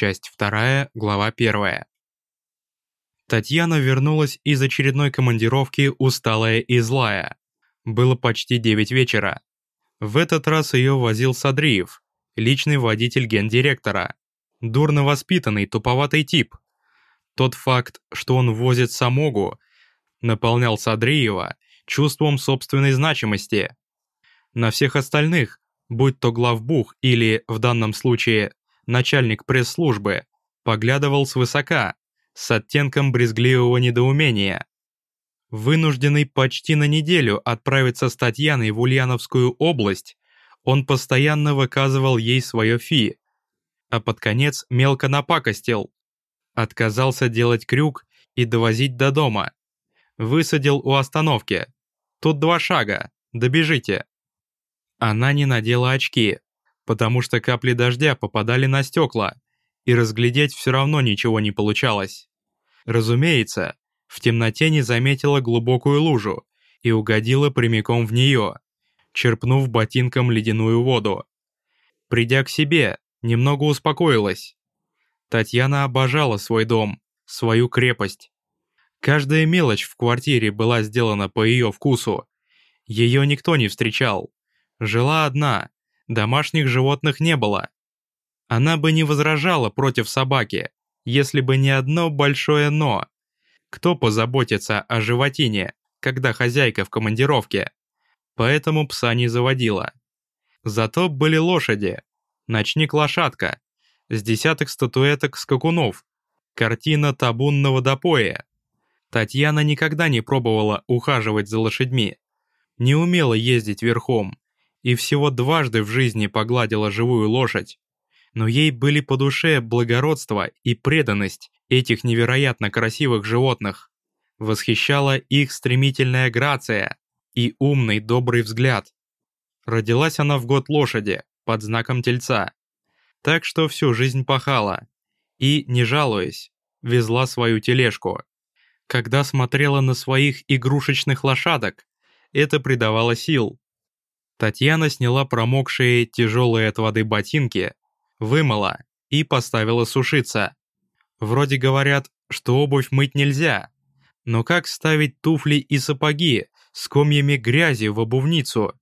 Часть 2, глава 1. Татьяна вернулась из очередной командировки усталая и злая. Было почти 9 вечера. В этот раз ее возил Садриев, личный водитель гендиректора. Дурно воспитанный, туповатый тип. Тот факт, что он возит Самогу, наполнял Садриева чувством собственной значимости. На всех остальных, будь то главбух или, в данном случае, начальник пресс-службы, поглядывал свысока, с оттенком брезгливого недоумения. Вынужденный почти на неделю отправиться с Татьяной в Ульяновскую область, он постоянно выказывал ей свое фи, а под конец мелко напакостил. Отказался делать крюк и довозить до дома. Высадил у остановки. Тут два шага, добежите. Она не надела очки, потому что капли дождя попадали на стекла, и разглядеть все равно ничего не получалось. Разумеется, в темноте не заметила глубокую лужу и угодила прямиком в нее, черпнув ботинком ледяную воду. Придя к себе, немного успокоилась. Татьяна обожала свой дом, свою крепость. Каждая мелочь в квартире была сделана по ее вкусу. Ее никто не встречал. Жила одна, домашних животных не было. Она бы не возражала против собаки, если бы не одно большое «но». Кто позаботится о животине, когда хозяйка в командировке? Поэтому пса не заводила. Зато были лошади. Ночник-лошадка. С десяток статуэток скакунов. Картина табунного допоя. Татьяна никогда не пробовала ухаживать за лошадьми. Не умела ездить верхом. И всего дважды в жизни погладила живую лошадь но ей были по душе благородство и преданность этих невероятно красивых животных. Восхищала их стремительная грация и умный добрый взгляд. Родилась она в год лошади, под знаком тельца. Так что всю жизнь пахала. И, не жалуясь, везла свою тележку. Когда смотрела на своих игрушечных лошадок, это придавало сил. Татьяна сняла промокшие тяжелые от воды ботинки вымыла и поставила сушиться. Вроде говорят, что обувь мыть нельзя, но как ставить туфли и сапоги с комьями грязи в обувницу?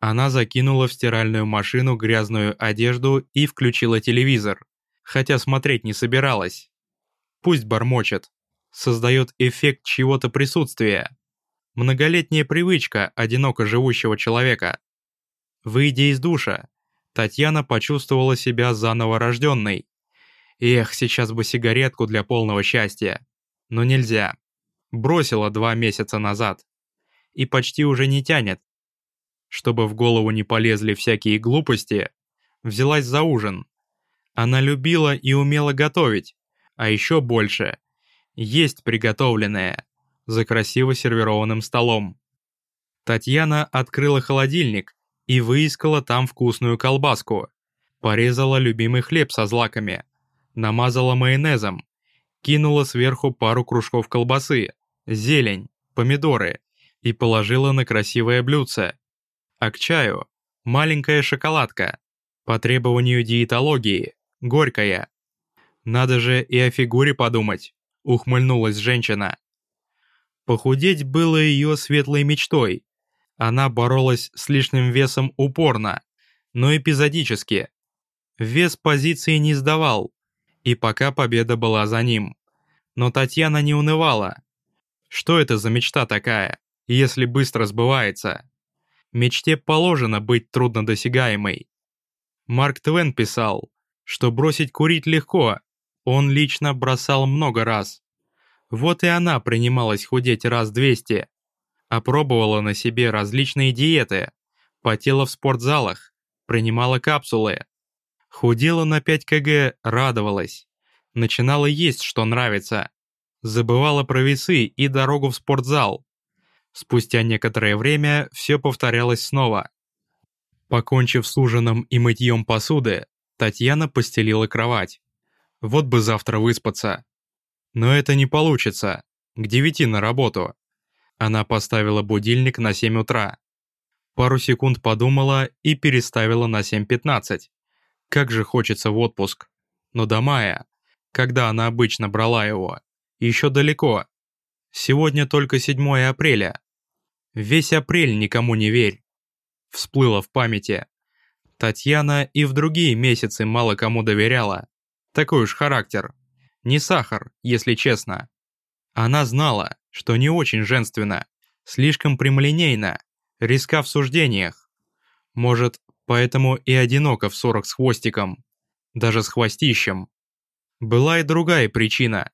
Она закинула в стиральную машину грязную одежду и включила телевизор, хотя смотреть не собиралась. Пусть бормочет, создает эффект чего-то присутствия. Многолетняя привычка одиноко живущего человека. Выйдя из душа, Татьяна почувствовала себя заново рожденной. Эх, сейчас бы сигаретку для полного счастья. Но нельзя. Бросила два месяца назад. И почти уже не тянет. Чтобы в голову не полезли всякие глупости, взялась за ужин. Она любила и умела готовить, а еще больше – есть приготовленное, за красиво сервированным столом. Татьяна открыла холодильник и выискала там вкусную колбаску. Порезала любимый хлеб со злаками, намазала майонезом, кинула сверху пару кружков колбасы, зелень, помидоры и положила на красивое блюдце. А к чаю маленькая шоколадка, по требованию диетологии, горькая. Надо же и о фигуре подумать, ухмыльнулась женщина. Похудеть было ее светлой мечтой, она боролась с лишним весом упорно, но эпизодически. Вес позиции не сдавал, и пока победа была за ним. Но Татьяна не унывала. Что это за мечта такая, если быстро сбывается? Мечте положено быть труднодосягаемой. Марк Твен писал, что бросить курить легко, он лично бросал много раз. Вот и она принималась худеть раз двести, Опробовала на себе различные диеты, потела в спортзалах, принимала капсулы. Худела на 5 кг, радовалась. Начинала есть, что нравится. Забывала про весы и дорогу в спортзал. Спустя некоторое время все повторялось снова. Покончив с ужином и мытьем посуды, Татьяна постелила кровать. Вот бы завтра выспаться. Но это не получится. К девяти на работу. Она поставила будильник на 7 утра. Пару секунд подумала и переставила на 7.15. Как же хочется в отпуск. но до мая, когда она обычно брала его, еще далеко. Сегодня только 7 апреля. Весь апрель никому не верь. Всплыло в памяти. Татьяна и в другие месяцы мало кому доверяла. Такой уж характер. Не сахар, если честно. Она знала, что не очень женственно, слишком прямолинейно, риска в суждениях. Может, поэтому и одиноко в сорок с хвостиком, даже с хвостищем. Была и другая причина.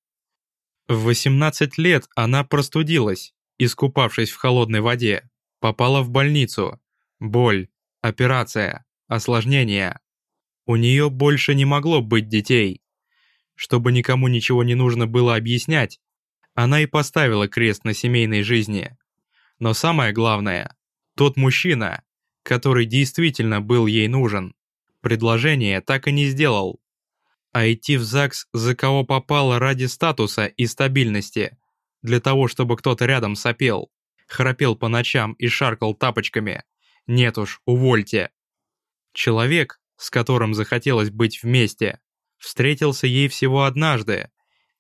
В 18 лет она простудилась, искупавшись в холодной воде, попала в больницу. Боль, операция, осложнения. У нее больше не могло быть детей. Чтобы никому ничего не нужно было объяснять, она и поставила крест на семейной жизни. Но самое главное, тот мужчина, который действительно был ей нужен, предложение так и не сделал. А идти в ЗАГС за кого попало ради статуса и стабильности, для того, чтобы кто-то рядом сопел, храпел по ночам и шаркал тапочками, нет уж, увольте. Человек, с которым захотелось быть вместе, встретился ей всего однажды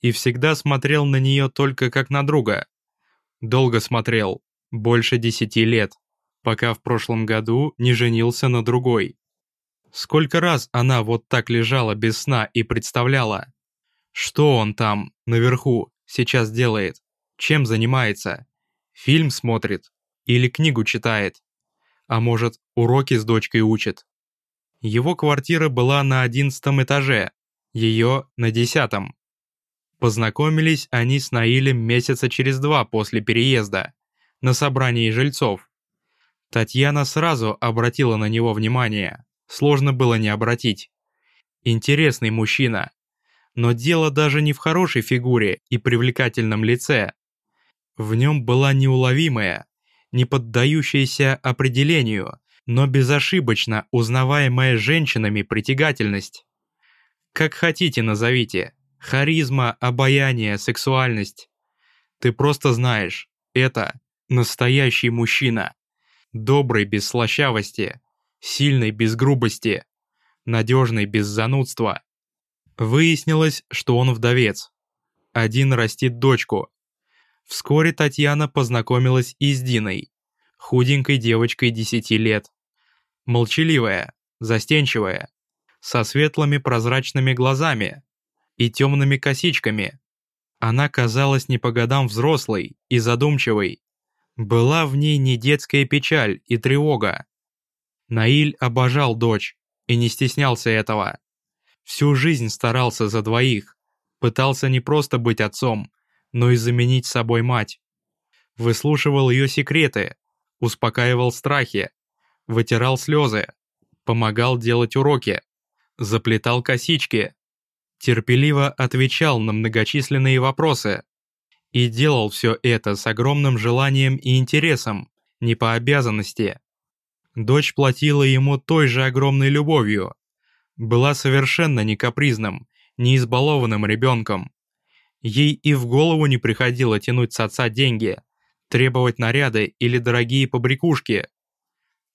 и всегда смотрел на нее только как на друга. Долго смотрел, больше десяти лет, пока в прошлом году не женился на другой. Сколько раз она вот так лежала без сна и представляла, что он там, наверху, сейчас делает, чем занимается, фильм смотрит или книгу читает, а может, уроки с дочкой учит. Его квартира была на одиннадцатом этаже, ее на десятом. Познакомились они с Наилем месяца через два после переезда, на собрании жильцов. Татьяна сразу обратила на него внимание, сложно было не обратить. Интересный мужчина. Но дело даже не в хорошей фигуре и привлекательном лице. В нем была неуловимая, не поддающаяся определению, но безошибочно узнаваемая женщинами притягательность. Как хотите назовите, харизма, обаяние, сексуальность. Ты просто знаешь, это настоящий мужчина. Добрый без слащавости, сильный без грубости, надежный без занудства. Выяснилось, что он вдовец. Один растит дочку. Вскоре Татьяна познакомилась и с Диной, худенькой девочкой 10 лет. Молчаливая, застенчивая, со светлыми прозрачными глазами и темными косичками. Она казалась не по годам взрослой и задумчивой. Была в ней не детская печаль и тревога. Наиль обожал дочь и не стеснялся этого. Всю жизнь старался за двоих, пытался не просто быть отцом, но и заменить собой мать. Выслушивал ее секреты, успокаивал страхи, вытирал слезы, помогал делать уроки, заплетал косички, терпеливо отвечал на многочисленные вопросы и делал все это с огромным желанием и интересом, не по обязанности. Дочь платила ему той же огромной любовью, была совершенно не капризным, не избалованным ребенком. Ей и в голову не приходило тянуть с отца деньги, требовать наряды или дорогие побрякушки.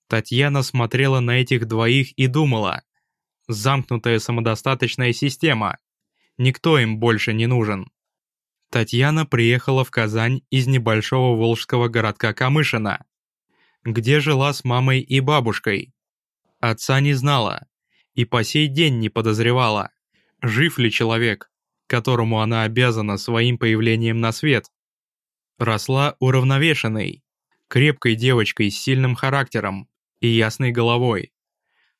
Татьяна смотрела на этих двоих и думала. Замкнутая самодостаточная система. Никто им больше не нужен. Татьяна приехала в Казань из небольшого волжского городка Камышина, где жила с мамой и бабушкой. Отца не знала и по сей день не подозревала, жив ли человек, которому она обязана своим появлением на свет. Росла уравновешенной, крепкой девочкой с сильным характером, и ясной головой.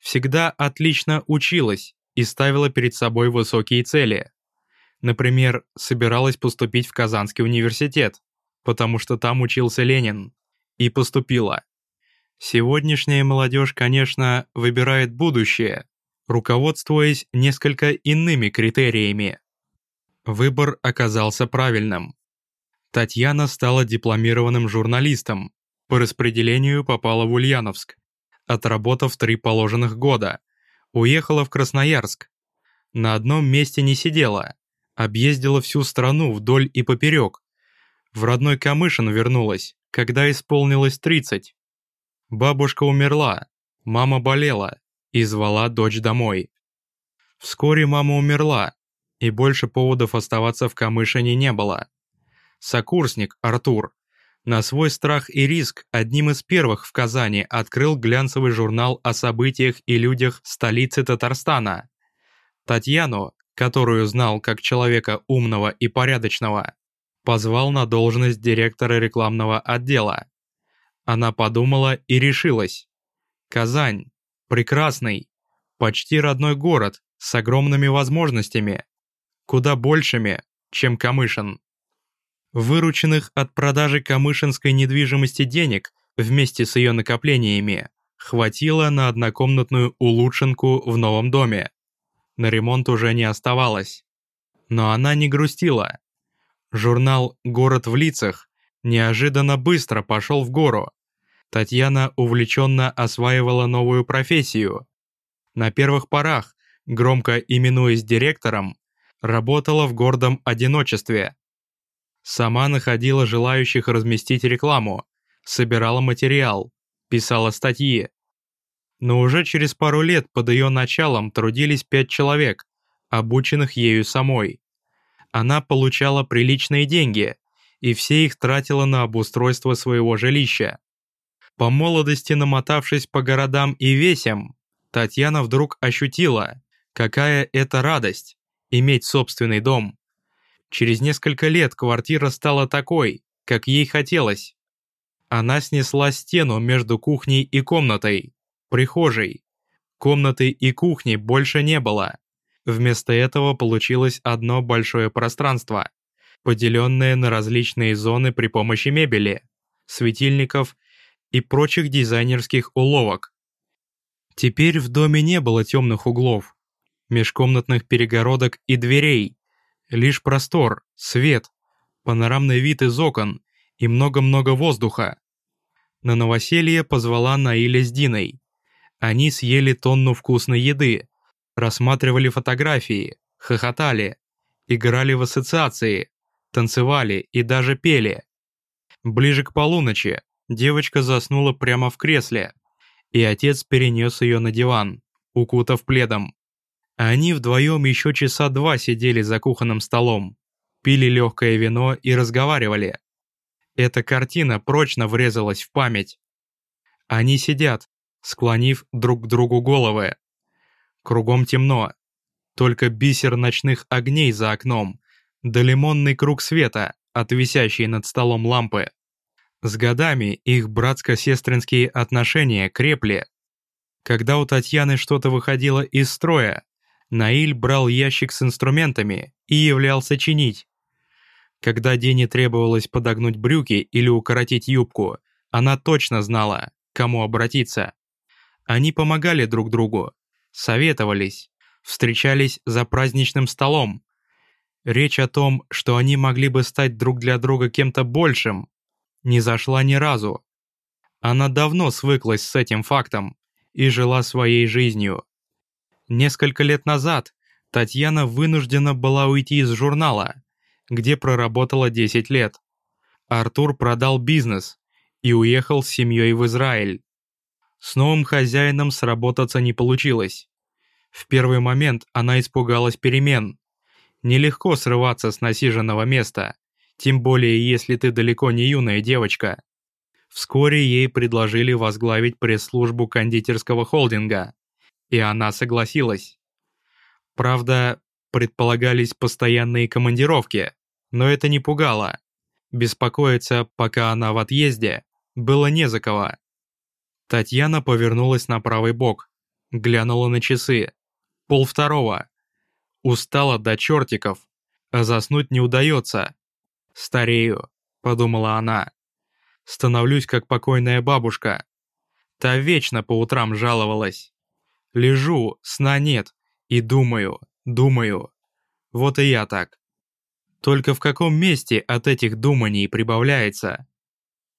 Всегда отлично училась и ставила перед собой высокие цели. Например, собиралась поступить в Казанский университет, потому что там учился Ленин, и поступила. Сегодняшняя молодежь, конечно, выбирает будущее, руководствуясь несколько иными критериями. Выбор оказался правильным. Татьяна стала дипломированным журналистом, по распределению попала в Ульяновск, отработав три положенных года, уехала в Красноярск. На одном месте не сидела, объездила всю страну вдоль и поперек. В родной Камышин вернулась, когда исполнилось 30. Бабушка умерла, мама болела и звала дочь домой. Вскоре мама умерла, и больше поводов оставаться в Камышине не было. Сокурсник Артур на свой страх и риск одним из первых в Казани открыл глянцевый журнал о событиях и людях столицы Татарстана. Татьяну, которую знал как человека умного и порядочного, позвал на должность директора рекламного отдела. Она подумала и решилась. Казань. Прекрасный. Почти родной город с огромными возможностями. Куда большими, чем Камышин. Вырученных от продажи камышинской недвижимости денег вместе с ее накоплениями хватило на однокомнатную улучшенку в новом доме. На ремонт уже не оставалось. Но она не грустила. Журнал «Город в лицах» неожиданно быстро пошел в гору. Татьяна увлеченно осваивала новую профессию. На первых порах, громко именуясь директором, работала в гордом одиночестве. Сама находила желающих разместить рекламу, собирала материал, писала статьи. Но уже через пару лет под ее началом трудились пять человек, обученных ею самой. Она получала приличные деньги, и все их тратила на обустройство своего жилища. По молодости намотавшись по городам и весям, Татьяна вдруг ощутила, какая это радость – иметь собственный дом. Через несколько лет квартира стала такой, как ей хотелось. Она снесла стену между кухней и комнатой, прихожей. Комнаты и кухни больше не было. Вместо этого получилось одно большое пространство, поделенное на различные зоны при помощи мебели, светильников и прочих дизайнерских уловок. Теперь в доме не было темных углов, межкомнатных перегородок и дверей, Лишь простор, свет, панорамный вид из окон и много-много воздуха. На новоселье позвала Наиля с Диной. Они съели тонну вкусной еды, рассматривали фотографии, хохотали, играли в ассоциации, танцевали и даже пели. Ближе к полуночи девочка заснула прямо в кресле, и отец перенес ее на диван, укутав пледом. Они вдвоем еще часа два сидели за кухонным столом, пили легкое вино и разговаривали. Эта картина прочно врезалась в память. Они сидят, склонив друг к другу головы. Кругом темно, только бисер ночных огней за окном, да лимонный круг света от висящей над столом лампы. С годами их братско-сестринские отношения крепли. Когда у Татьяны что-то выходило из строя, Наиль брал ящик с инструментами и являлся чинить. Когда Дене требовалось подогнуть брюки или укоротить юбку, она точно знала, кому обратиться. Они помогали друг другу, советовались, встречались за праздничным столом. Речь о том, что они могли бы стать друг для друга кем-то большим, не зашла ни разу. Она давно свыклась с этим фактом и жила своей жизнью. Несколько лет назад Татьяна вынуждена была уйти из журнала, где проработала 10 лет. Артур продал бизнес и уехал с семьей в Израиль. С новым хозяином сработаться не получилось. В первый момент она испугалась перемен. Нелегко срываться с насиженного места, тем более если ты далеко не юная девочка. Вскоре ей предложили возглавить пресс-службу кондитерского холдинга и она согласилась. Правда, предполагались постоянные командировки, но это не пугало. Беспокоиться, пока она в отъезде, было не за кого. Татьяна повернулась на правый бок, глянула на часы. Пол второго. Устала до чертиков, а заснуть не удается. «Старею», — подумала она. «Становлюсь как покойная бабушка». Та вечно по утрам жаловалась. Лежу, сна нет, и думаю, думаю. Вот и я так. Только в каком месте от этих думаний прибавляется?